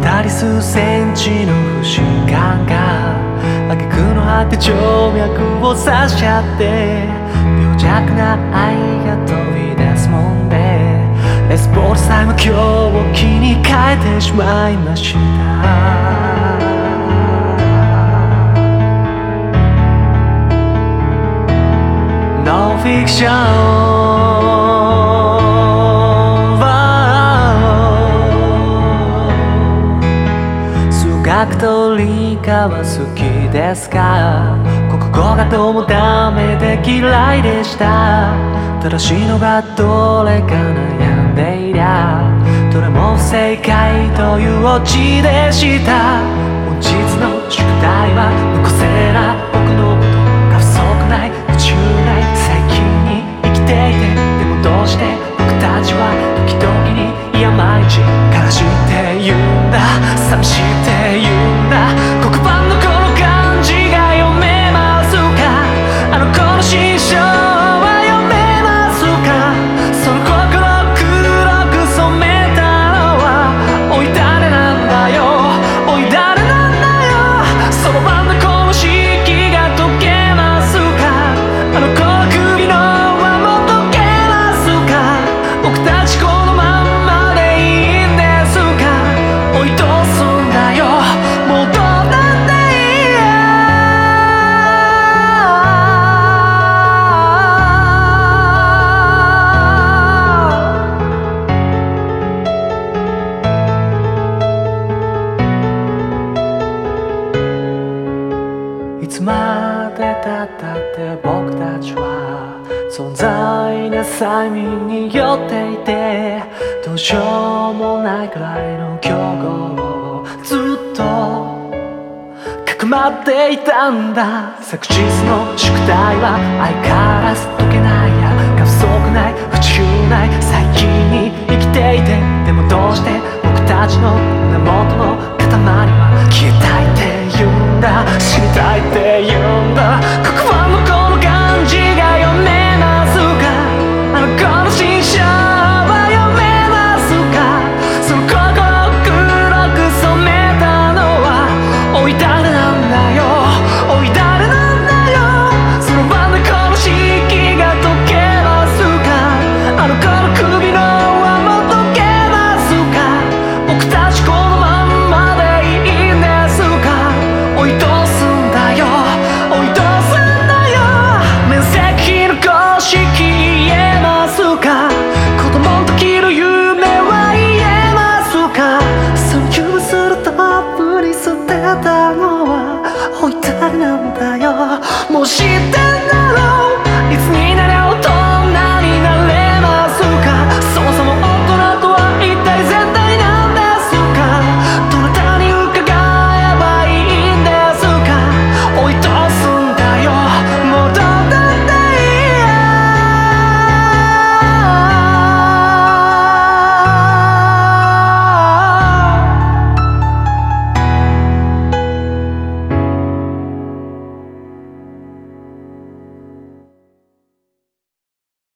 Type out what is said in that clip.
渡り数センチの不信感が挙句の果て静脈を刺しちゃって病弱な愛が飛び出すもんでレスポールさえも今日を気に変えてしまいました。ノンフィクションは好きですか？国語がどうもダメで嫌いでした。正しいのがどれか悩んでいりゃどれも不正解というオチでした。本日の宿題はつまでたったって僕たちは存在な催眠に酔っていてどうしようもないくらいの競合をずっとかくまっていたんだ昨日の宿題は相変わらず解けないやが不足ない不自由ない最近に生きていてでもどうして僕たちの根元の塊は消えたいって言うんだ死にたいってなんだよ。もう知ってんだろ。ういつになろう